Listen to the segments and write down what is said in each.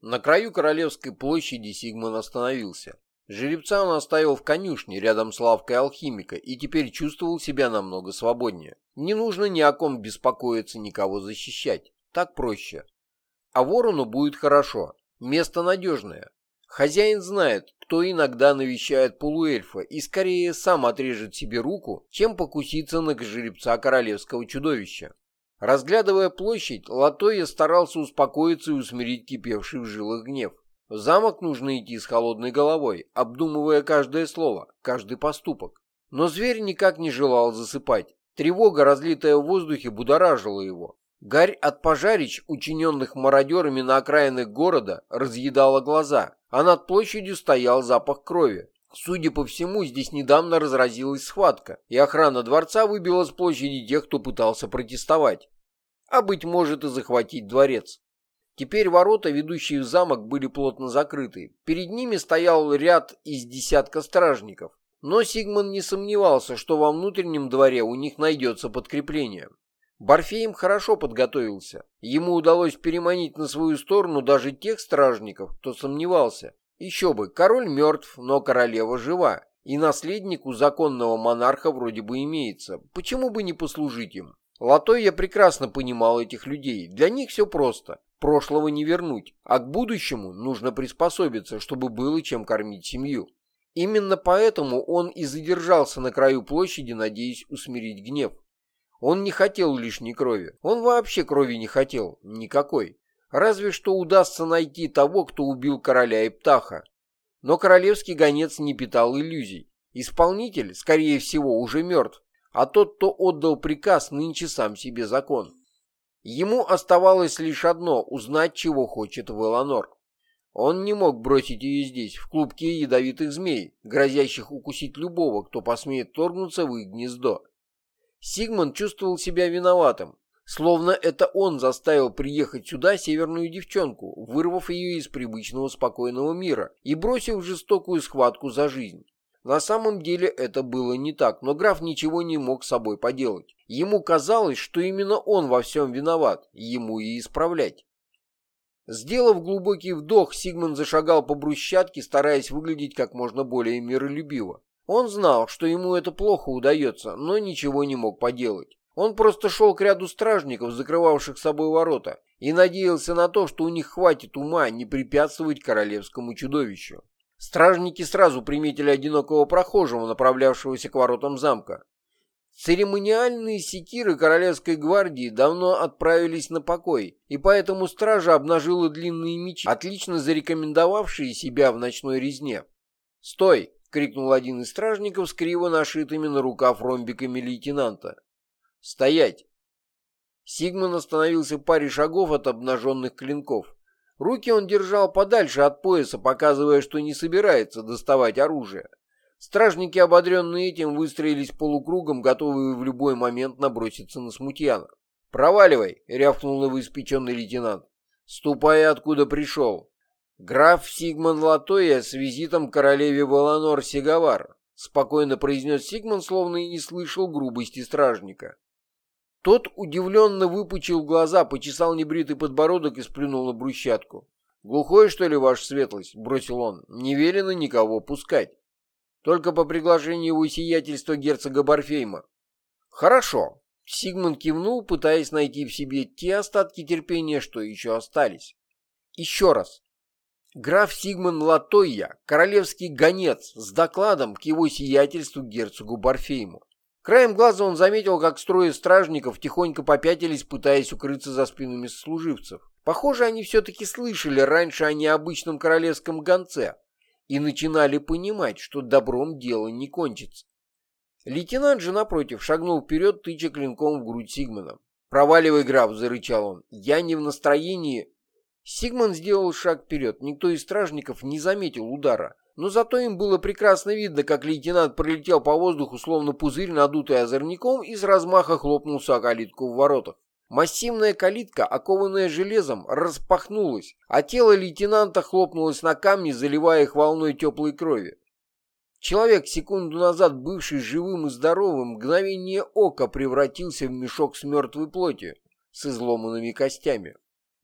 На краю Королевской площади Сигман остановился. Жеребца он оставил в конюшне рядом с лавкой алхимика и теперь чувствовал себя намного свободнее. Не нужно ни о ком беспокоиться, никого защищать. Так проще. А ворону будет хорошо. Место надежное. Хозяин знает, кто иногда навещает полуэльфа и скорее сам отрежет себе руку, чем покуситься на жеребца королевского чудовища. Разглядывая площадь, Латоя старался успокоиться и усмирить кипевший в жилах гнев. В замок нужно идти с холодной головой, обдумывая каждое слово, каждый поступок. Но зверь никак не желал засыпать. Тревога, разлитая в воздухе, будоражила его. Гарь от пожарищ, учиненных мародерами на окраинах города, разъедала глаза, а над площадью стоял запах крови. Судя по всему, здесь недавно разразилась схватка, и охрана дворца выбила с площади тех, кто пытался протестовать. А, быть может, и захватить дворец. Теперь ворота, ведущие в замок, были плотно закрыты. Перед ними стоял ряд из десятка стражников. Но Сигман не сомневался, что во внутреннем дворе у них найдется подкрепление. Барфеем хорошо подготовился. Ему удалось переманить на свою сторону даже тех стражников, кто сомневался, еще бы, король мертв, но королева жива, и наследник у законного монарха вроде бы имеется. Почему бы не послужить им? Латой я прекрасно понимал этих людей. Для них все просто. Прошлого не вернуть, а к будущему нужно приспособиться, чтобы было чем кормить семью. Именно поэтому он и задержался на краю площади, надеясь усмирить гнев. Он не хотел лишней крови. Он вообще крови не хотел. Никакой. Разве что удастся найти того, кто убил короля и птаха. Но королевский гонец не питал иллюзий. Исполнитель, скорее всего, уже мертв, а тот, кто отдал приказ, нынче сам себе закон. Ему оставалось лишь одно — узнать, чего хочет Веланор. Он не мог бросить ее здесь, в клубке ядовитых змей, грозящих укусить любого, кто посмеет торгнуться в их гнездо. Сигман чувствовал себя виноватым, Словно это он заставил приехать сюда северную девчонку, вырвав ее из привычного спокойного мира и бросив жестокую схватку за жизнь. На самом деле это было не так, но граф ничего не мог с собой поделать. Ему казалось, что именно он во всем виноват, ему и исправлять. Сделав глубокий вдох, Сигман зашагал по брусчатке, стараясь выглядеть как можно более миролюбиво. Он знал, что ему это плохо удается, но ничего не мог поделать. Он просто шел к ряду стражников, закрывавших собой ворота, и надеялся на то, что у них хватит ума не препятствовать королевскому чудовищу. Стражники сразу приметили одинокого прохожего, направлявшегося к воротам замка. Церемониальные секиры Королевской гвардии давно отправились на покой, и поэтому стража обнажила длинные мечи, отлично зарекомендовавшие себя в ночной резне. «Стой!» — крикнул один из стражников с криво нашитыми на рукав ромбиками лейтенанта. «Стоять!» Сигман остановился в паре шагов от обнаженных клинков. Руки он держал подальше от пояса, показывая, что не собирается доставать оружие. Стражники, ободренные этим, выстроились полукругом, готовые в любой момент наброситься на смутьяна. «Проваливай!» — рявкнул новоиспеченный лейтенант. «Ступай, откуда пришел!» «Граф Сигман Латоя с визитом королеве Валанор Сигавар», — спокойно произнес Сигман, словно и не слышал грубости стражника. Тот удивленно выпучил глаза, почесал небритый подбородок и сплюнул на брусчатку. «Глухой, что ли, ваша светлость?» — бросил он. «Не велено никого пускать. Только по приглашению его сиятельства герцога Барфейма». «Хорошо». Сигман кивнул, пытаясь найти в себе те остатки терпения, что еще остались. «Еще раз. Граф Сигман Латойя, королевский гонец, с докладом к его сиятельству герцогу Барфейму. Краем глаза он заметил, как строи стражников тихонько попятились, пытаясь укрыться за спинами служивцев. Похоже, они все-таки слышали раньше о необычном королевском гонце и начинали понимать, что добром дело не кончится. Лейтенант же, напротив, шагнул вперед, тыча клинком в грудь Сигмана. «Проваливай, граф!» — зарычал он. «Я не в настроении...» Сигман сделал шаг вперед. Никто из стражников не заметил удара. Но зато им было прекрасно видно, как лейтенант пролетел по воздуху, словно пузырь, надутый озорником, и с размаха хлопнулся о калитку в воротах. Массивная калитка, окованная железом, распахнулась, а тело лейтенанта хлопнулось на камни, заливая их волной теплой крови. Человек, секунду назад бывший живым и здоровым, мгновение ока превратился в мешок с мертвой плотью, с изломанными костями.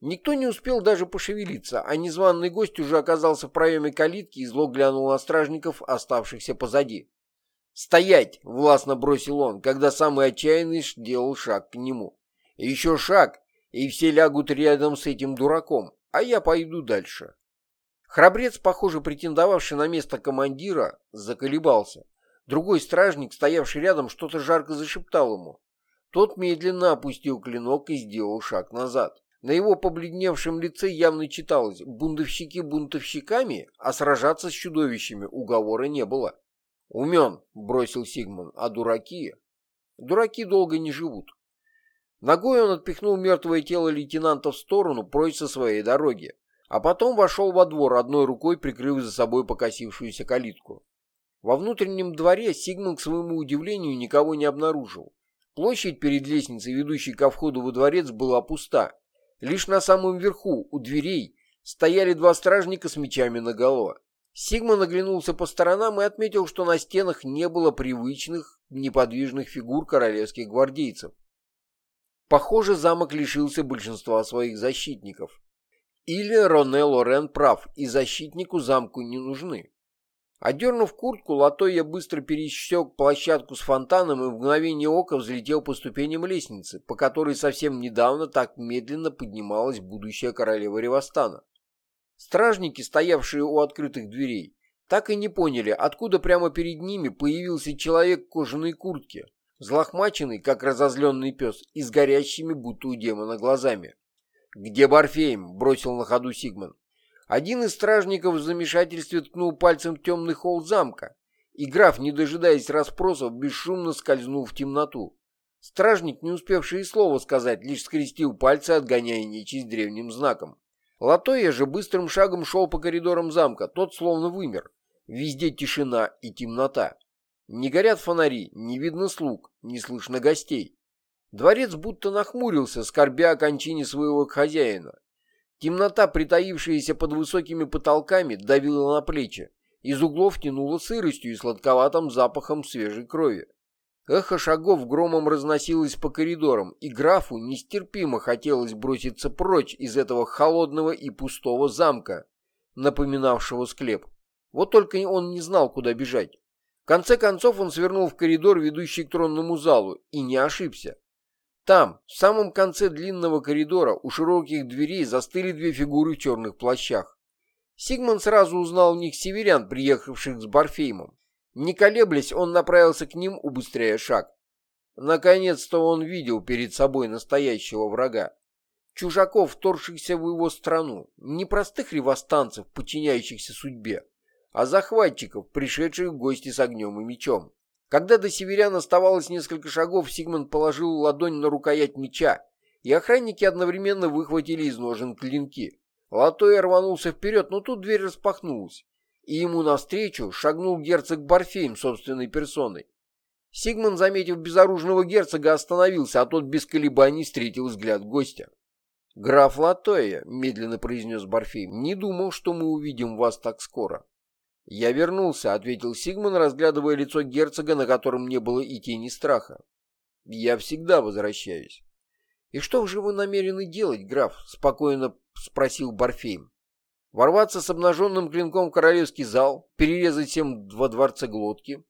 Никто не успел даже пошевелиться, а незваный гость уже оказался в проеме калитки и зло глянул на стражников, оставшихся позади. «Стоять!» — властно бросил он, когда самый отчаянный делал шаг к нему. «Еще шаг, и все лягут рядом с этим дураком, а я пойду дальше». Храбрец, похоже, претендовавший на место командира, заколебался. Другой стражник, стоявший рядом, что-то жарко зашептал ему. Тот медленно опустил клинок и сделал шаг назад. На его побледневшем лице явно читалось «бунтовщики бунтовщиками, а сражаться с чудовищами уговора не было». «Умен», — бросил Сигман, — «а дураки...» «Дураки долго не живут». Ногой он отпихнул мертвое тело лейтенанта в сторону, прочь со своей дороги, а потом вошел во двор, одной рукой прикрыв за собой покосившуюся калитку. Во внутреннем дворе Сигман, к своему удивлению, никого не обнаружил. Площадь перед лестницей, ведущей ко входу во дворец, была пуста. Лишь на самом верху, у дверей, стояли два стражника с мечами наголо. Сигма наглянулся по сторонам и отметил, что на стенах не было привычных неподвижных фигур королевских гвардейцев. Похоже, замок лишился большинства своих защитников. Или Роне Лорен прав, и защитнику замку не нужны. Одернув куртку, Латойя быстро пересек площадку с фонтаном и в мгновение ока взлетел по ступеням лестницы, по которой совсем недавно так медленно поднималась будущая королева Ревостана. Стражники, стоявшие у открытых дверей, так и не поняли, откуда прямо перед ними появился человек в кожаной куртке, взлохмаченный, как разозленный пес, и с горящими, будто у демона, глазами. «Где Барфейм?» — бросил на ходу Сигман. Один из стражников в замешательстве ткнул пальцем в темный холл замка, и граф, не дожидаясь расспросов, бесшумно скользнул в темноту. Стражник, не успевший и слова сказать, лишь скрестил пальцы, отгоняя нечисть древним знаком. Латоя же быстрым шагом шел по коридорам замка, тот словно вымер. Везде тишина и темнота. Не горят фонари, не видно слуг, не слышно гостей. Дворец будто нахмурился, скорбя о кончине своего хозяина. Темнота, притаившаяся под высокими потолками, давила на плечи. Из углов тянуло сыростью и сладковатым запахом свежей крови. Эхо шагов громом разносилось по коридорам, и графу нестерпимо хотелось броситься прочь из этого холодного и пустого замка, напоминавшего склеп. Вот только он не знал, куда бежать. В конце концов он свернул в коридор, ведущий к тронному залу, и не ошибся. Там, в самом конце длинного коридора, у широких дверей застыли две фигуры в черных плащах. Сигман сразу узнал в них северян, приехавших с Барфеймом. Не колеблясь, он направился к ним, убыстряя шаг. Наконец-то он видел перед собой настоящего врага. Чужаков, вторгшихся в его страну, не простых ревостанцев, подчиняющихся судьбе, а захватчиков, пришедших в гости с огнем и мечом. Когда до северян оставалось несколько шагов, Сигмунд положил ладонь на рукоять меча, и охранники одновременно выхватили из ножен клинки. Латой рванулся вперед, но тут дверь распахнулась, и ему навстречу шагнул герцог Барфейм собственной персоной. Сигмund, заметив безоружного герцога, остановился, а тот без колебаний встретил взгляд гостя. «Граф Латоя», — медленно произнес Барфейм, — «не думал, что мы увидим вас так скоро». «Я вернулся», — ответил Сигман, разглядывая лицо герцога, на котором не было и тени страха. «Я всегда возвращаюсь». «И что же вы намерены делать, граф?» — спокойно спросил Барфейм. «Ворваться с обнаженным клинком в королевский зал, перерезать всем во дворце глотки?»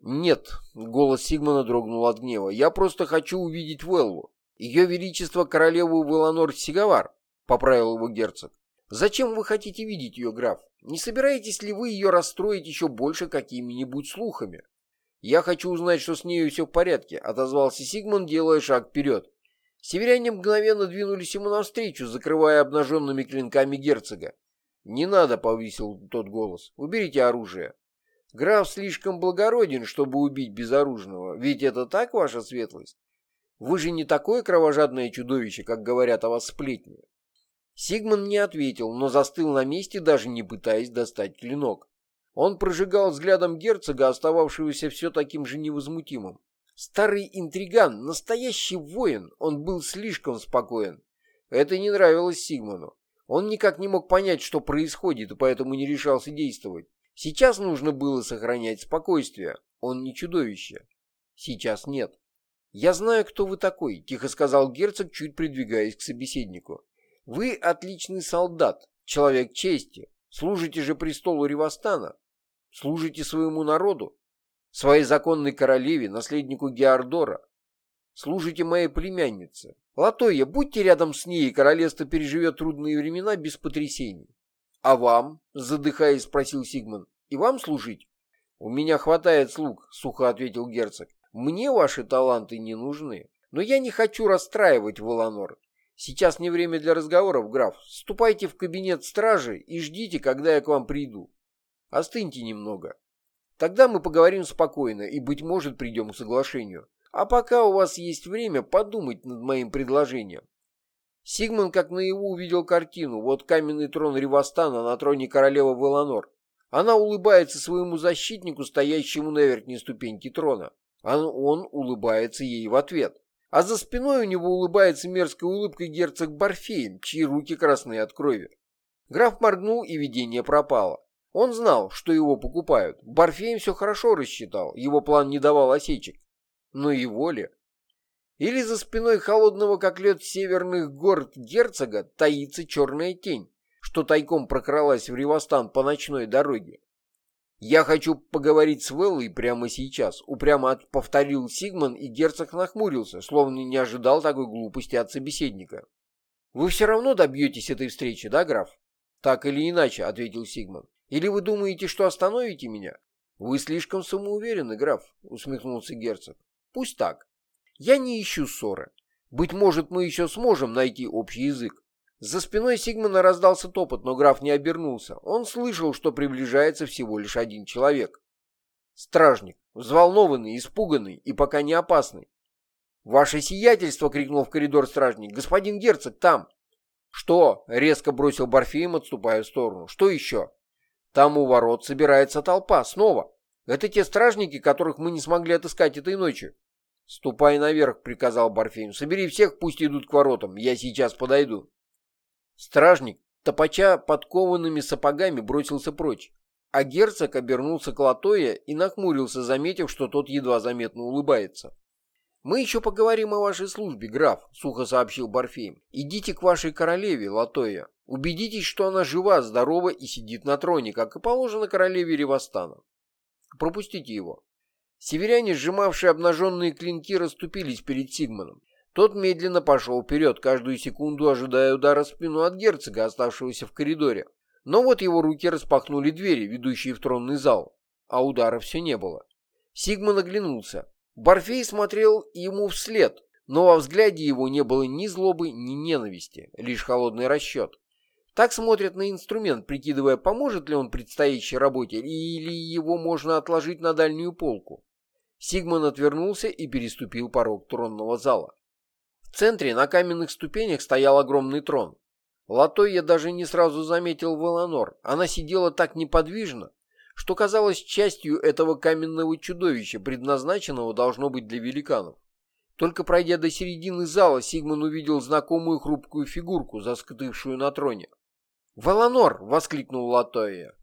«Нет», — голос Сигмана дрогнул от гнева, — «я просто хочу увидеть Веллу. Ее величество королеву Веланор Сигавар», — поправил его герцог. «Зачем вы хотите видеть ее, граф? Не собираетесь ли вы ее расстроить еще больше какими-нибудь слухами? Я хочу узнать, что с нею все в порядке, отозвался Сигмund, делая шаг вперед. Северяне мгновенно двинулись ему навстречу, закрывая обнаженными клинками герцога. «Не надо», — повысил тот голос, — «уберите оружие». «Граф слишком благороден, чтобы убить безоружного, ведь это так, ваша светлость? Вы же не такое кровожадное чудовище, как говорят о вас сплетни. Сигман не ответил, но застыл на месте, даже не пытаясь достать клинок. Он прожигал взглядом герцога, остававшегося все таким же невозмутимым. Старый интриган, настоящий воин, он был слишком спокоен. Это не нравилось Сигману. Он никак не мог понять, что происходит, и поэтому не решался действовать. Сейчас нужно было сохранять спокойствие. Он не чудовище. Сейчас нет. «Я знаю, кто вы такой», — тихо сказал герцог, чуть придвигаясь к собеседнику. Вы отличный солдат, человек чести, служите же престолу Ривастана, служите своему народу, своей законной королеве, наследнику Геордора, служите моей племяннице. Латоя, будьте рядом с ней, королевство переживет трудные времена без потрясений. А вам, задыхаясь, спросил Сигман, и вам служить? У меня хватает слуг, сухо ответил герцог. Мне ваши таланты не нужны. Но я не хочу расстраивать Воланор. Сейчас не время для разговоров, граф. Ступайте в кабинет стражи и ждите, когда я к вам приду. Остыньте немного. Тогда мы поговорим спокойно и, быть может, придем к соглашению. А пока у вас есть время подумать над моим предложением. Сигман как наяву увидел картину. Вот каменный трон Ривастана на троне королевы Воланор. Она улыбается своему защитнику, стоящему на верхней ступеньке трона. А он улыбается ей в ответ а за спиной у него улыбается мерзкой улыбкой герцог Барфейм, чьи руки красные от крови. Граф моргнул, и видение пропало. Он знал, что его покупают. Барфейм все хорошо рассчитал, его план не давал осечек. Но его ли? Или за спиной холодного, как лед северных гор герцога, таится черная тень, что тайком прокралась в Ривостан по ночной дороге. «Я хочу поговорить с Веллой прямо сейчас», — упрямо повторил Сигман, и герцог нахмурился, словно не ожидал такой глупости от собеседника. «Вы все равно добьетесь этой встречи, да, граф?» «Так или иначе», — ответил Сигман. «Или вы думаете, что остановите меня?» «Вы слишком самоуверенны, граф», — усмехнулся герцог. «Пусть так. Я не ищу ссоры. Быть может, мы еще сможем найти общий язык. За спиной Сигмана раздался топот, но граф не обернулся. Он слышал, что приближается всего лишь один человек. Стражник, взволнованный, испуганный и пока не опасный. «Ваше сиятельство!» — крикнул в коридор стражник. «Господин герцог, там!» «Что?» — резко бросил Барфеем, отступая в сторону. «Что еще?» «Там у ворот собирается толпа. Снова. Это те стражники, которых мы не смогли отыскать этой ночью». «Ступай наверх», — приказал Барфеем. «Собери всех, пусть идут к воротам. Я сейчас подойду». Стражник, топача подкованными сапогами, бросился прочь, а герцог обернулся к Латоя и нахмурился, заметив, что тот едва заметно улыбается. «Мы еще поговорим о вашей службе, граф», — сухо сообщил Барфеем. «Идите к вашей королеве, Латоя. Убедитесь, что она жива, здорова и сидит на троне, как и положено королеве Ревостана. Пропустите его». Северяне, сжимавшие обнаженные клинки, расступились перед Сигманом. Тот медленно пошел вперед, каждую секунду ожидая удара в спину от герцога, оставшегося в коридоре. Но вот его руки распахнули двери, ведущие в тронный зал, а удара все не было. Сигман оглянулся. Барфей смотрел ему вслед, но во взгляде его не было ни злобы, ни ненависти, лишь холодный расчет. Так смотрят на инструмент, прикидывая, поможет ли он предстоящей работе, или его можно отложить на дальнюю полку. Сигман отвернулся и переступил порог тронного зала. В центре на каменных ступенях стоял огромный трон. Латой я даже не сразу заметил Веланор. Она сидела так неподвижно, что казалось частью этого каменного чудовища, предназначенного должно быть для великанов. Только пройдя до середины зала, Сигман увидел знакомую хрупкую фигурку, заскотывшую на троне. «Валанор!» — воскликнул Латоя.